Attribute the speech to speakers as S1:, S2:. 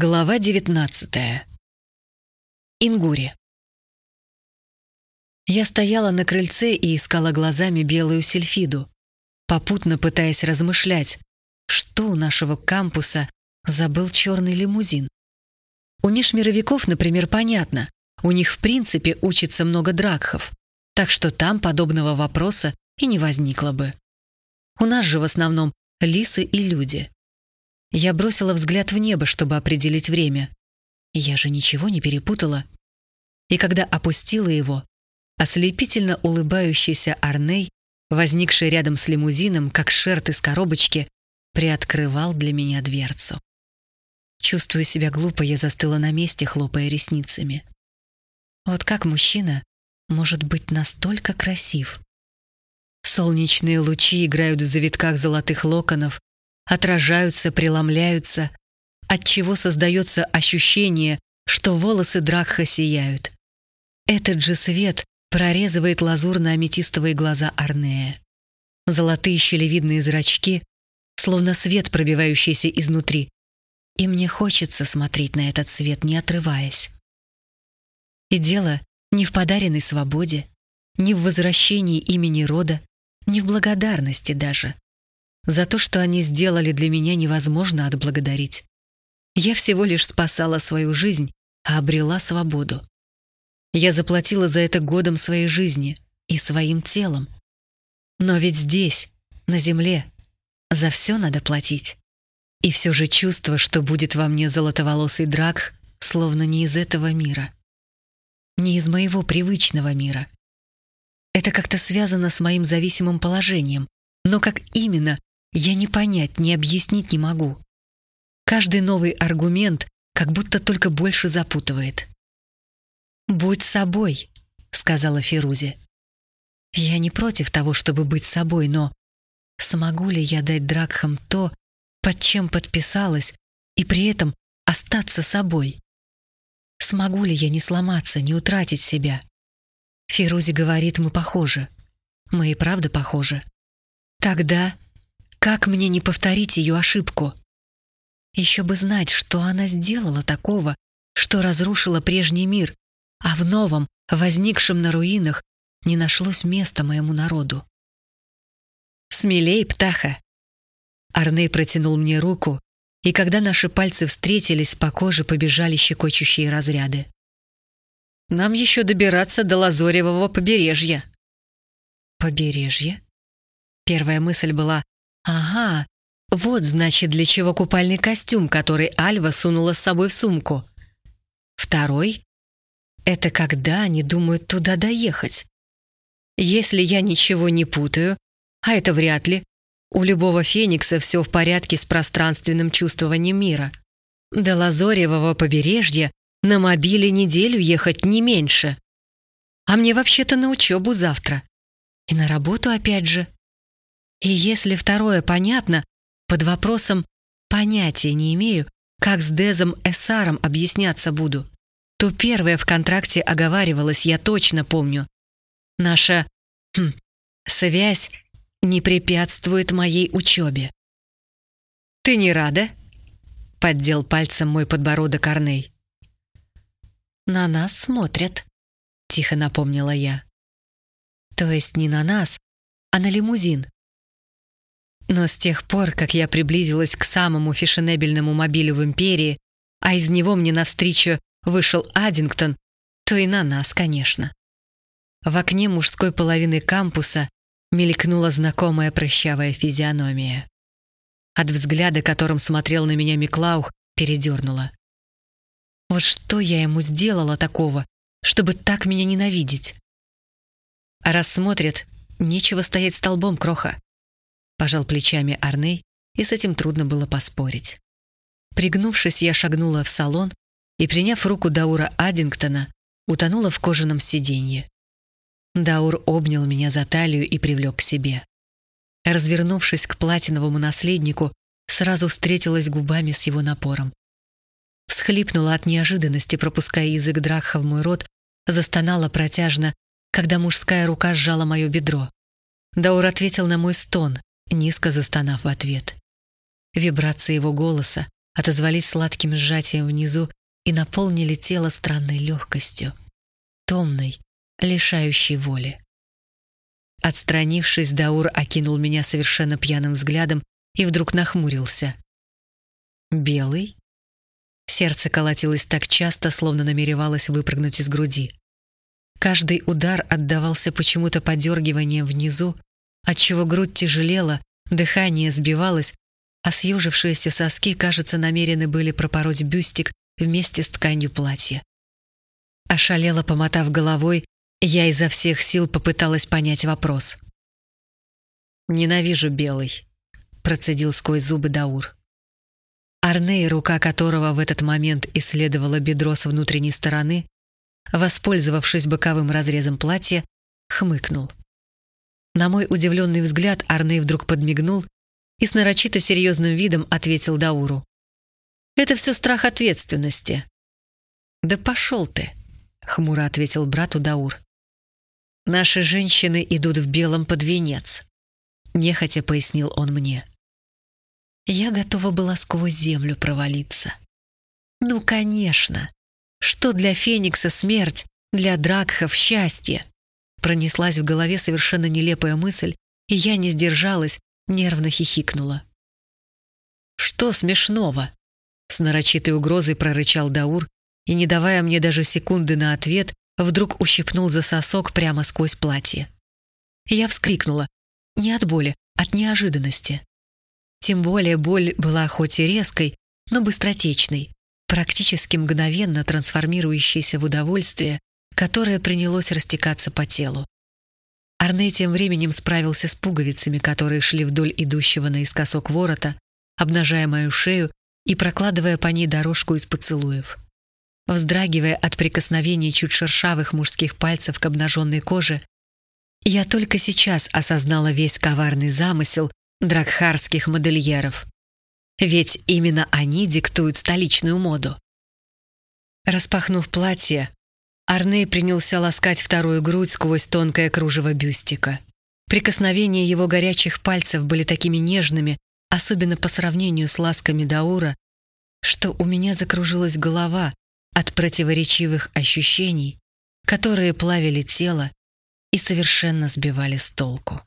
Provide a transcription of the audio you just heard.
S1: Глава 19. Ингури. Я стояла на крыльце и искала глазами белую сельфиду, попутно пытаясь размышлять, что у нашего кампуса забыл черный лимузин. У межмировиков, например, понятно, у них в принципе учится много дракхов, так что там подобного вопроса и не возникло бы. У нас же в основном лисы и люди. Я бросила взгляд в небо, чтобы определить время. Я же ничего не перепутала. И когда опустила его, ослепительно улыбающийся Арней, возникший рядом с лимузином, как шерт из коробочки, приоткрывал для меня дверцу. Чувствуя себя глупо, я застыла на месте, хлопая ресницами. Вот как мужчина может быть настолько красив? Солнечные лучи играют в завитках золотых локонов, отражаются, преломляются, отчего создается ощущение, что волосы Дракха сияют. Этот же свет прорезывает лазурно-аметистовые глаза Арнея. Золотые щелевидные зрачки, словно свет, пробивающийся изнутри. И мне хочется смотреть на этот свет, не отрываясь. И дело не в подаренной свободе, не в возвращении имени рода, не в благодарности даже. За то, что они сделали для меня, невозможно отблагодарить. Я всего лишь спасала свою жизнь, а обрела свободу. Я заплатила за это годом своей жизни и своим телом. Но ведь здесь, на земле, за все надо платить. И все же чувство, что будет во мне золотоволосый драк, словно не из этого мира. Не из моего привычного мира. Это как-то связано с моим зависимым положением, но как именно, я не понять, не объяснить не могу. Каждый новый аргумент как будто только больше запутывает. «Будь собой», — сказала Фирузи. «Я не против того, чтобы быть собой, но смогу ли я дать Дракхам то, под чем подписалась, и при этом остаться собой? Смогу ли я не сломаться, не утратить себя?» Фирузи говорит, мы похожи. Мы и правда похожи. Тогда как мне не повторить ее ошибку? Еще бы знать, что она сделала такого, что разрушила прежний мир, а в новом, возникшем на руинах, не нашлось места моему народу. «Смелей, птаха!» Арней протянул мне руку, и когда наши пальцы встретились, по коже побежали щекочущие разряды. «Нам еще добираться до Лазоревого побережья». «Побережье?» Первая мысль была Ага, вот значит, для чего купальный костюм, который Альва сунула с собой в сумку. Второй — это когда они думают туда доехать. Если я ничего не путаю, а это вряд ли, у любого феникса все в порядке с пространственным чувствованием мира. До Лазоревого побережья на мобиле неделю ехать не меньше. А мне вообще-то на учебу завтра. И на работу опять же. И если второе понятно, под вопросом понятия не имею, как с Дезом Эссаром объясняться буду, то первое в контракте оговаривалось, я точно помню. Наша хм, связь не препятствует моей учебе. «Ты не рада?» — поддел пальцем мой подбородок Корней. «На нас смотрят», — тихо напомнила я. «То есть не на нас, а на лимузин. Но с тех пор, как я приблизилась к самому фешенебельному мобилю в Империи, а из него мне навстречу вышел Аддингтон, то и на нас, конечно. В окне мужской половины кампуса мелькнула знакомая прыщавая физиономия. От взгляда, которым смотрел на меня Миклаух, передернула. Вот что я ему сделала такого, чтобы так меня ненавидеть? А раз смотрят, нечего стоять столбом, кроха. Пожал плечами Арней, и с этим трудно было поспорить. Пригнувшись, я шагнула в салон и, приняв руку Даура Аддингтона, утонула в кожаном сиденье. Даур обнял меня за талию и привлек к себе. Развернувшись к платиновому наследнику, сразу встретилась губами с его напором. Всхлипнула от неожиданности, пропуская язык Дракха в мой рот, застонала протяжно, когда мужская рука сжала мое бедро. Даур ответил на мой стон, низко застонав в ответ. Вибрации его голоса, отозвались сладким сжатием внизу и наполнили тело странной легкостью, томной, лишающей воли. Отстранившись, Даур окинул меня совершенно пьяным взглядом и вдруг нахмурился. «Белый?» Сердце колотилось так часто, словно намеревалось выпрыгнуть из груди. Каждый удар отдавался почему-то подергиванием внизу, отчего грудь тяжелела, дыхание сбивалось, а съежившиеся соски, кажется, намерены были пропороть бюстик вместе с тканью платья. Ошалела, помотав головой, я изо всех сил попыталась понять вопрос. «Ненавижу белый», — процедил сквозь зубы Даур. Арней, рука которого в этот момент исследовала бедро с внутренней стороны, воспользовавшись боковым разрезом платья, хмыкнул. На мой удивленный взгляд Арней вдруг подмигнул и с нарочито серьезным видом ответил Дауру. «Это все страх ответственности». «Да пошел ты», — хмуро ответил брату Даур. «Наши женщины идут в белом под венец», — нехотя пояснил он мне. Я готова была сквозь землю провалиться. Ну, конечно. Что для Феникса смерть, для Дракхов счастье? Пронеслась в голове совершенно нелепая мысль, и я не сдержалась, нервно хихикнула. «Что смешного?» С нарочитой угрозой прорычал Даур и, не давая мне даже секунды на ответ, вдруг ущипнул за сосок прямо сквозь платье. Я вскрикнула. Не от боли, от неожиданности. Тем более боль была хоть и резкой, но быстротечной, практически мгновенно трансформирующейся в удовольствие, которое принялось растекаться по телу. Арне тем временем справился с пуговицами, которые шли вдоль идущего наискосок ворота, обнажая мою шею и прокладывая по ней дорожку из поцелуев. Вздрагивая от прикосновений чуть шершавых мужских пальцев к обнаженной коже, я только сейчас осознала весь коварный замысел, дракхарских модельеров. Ведь именно они диктуют столичную моду. Распахнув платье, Арней принялся ласкать вторую грудь сквозь тонкое кружево бюстика. Прикосновения его горячих пальцев были такими нежными, особенно по сравнению с ласками Даура, что у меня закружилась голова от противоречивых ощущений, которые плавили тело и совершенно сбивали с толку.